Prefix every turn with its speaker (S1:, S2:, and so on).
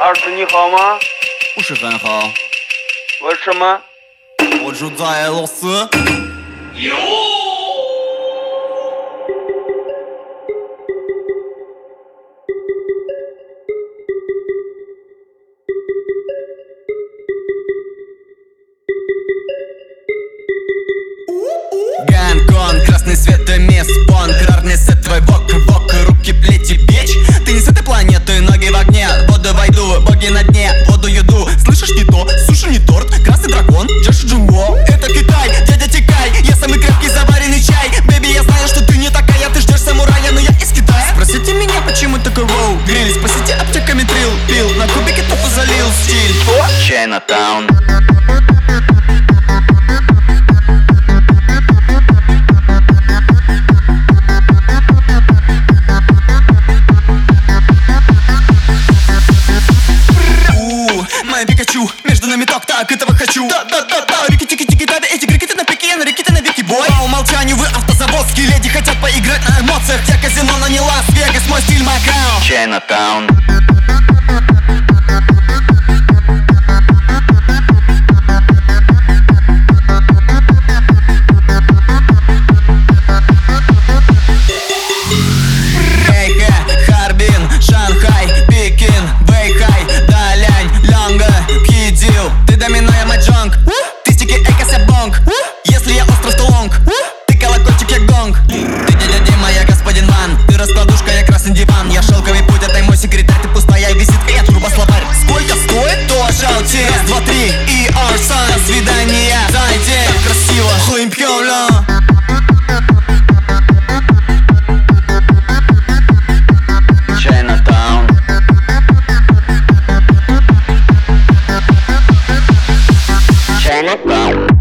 S1: 二叔你好吗？
S2: 不是很好，
S1: 为什么？
S2: 我住在俄罗斯。Гонконг, красный свет и Боги на дне, воду еду. Слышишь не то, суши не торт. Красный дракон, Джоши Джунго Это Китай, дядя Тикай Я самый крепкий заваренный чай. Бэби, я знаю, что ты не такая. Ты ждешь самурая, но я из Китая. Спросите меня, почему такой воу Гриль, спасите аптеками трил Пил, на кубике топу залил Стиль. Чайнатаун. У, хочу. Да, да, да, да, рики тики тики да, эти греки ты на пике, на реки ты на веки бой. По умолчанию вы автозаводские леди хотят поиграть на эмоциях. Я казино, но не Лас-Вегас, мой стиль Макао Чайнатаун Хэйхэ, Natal.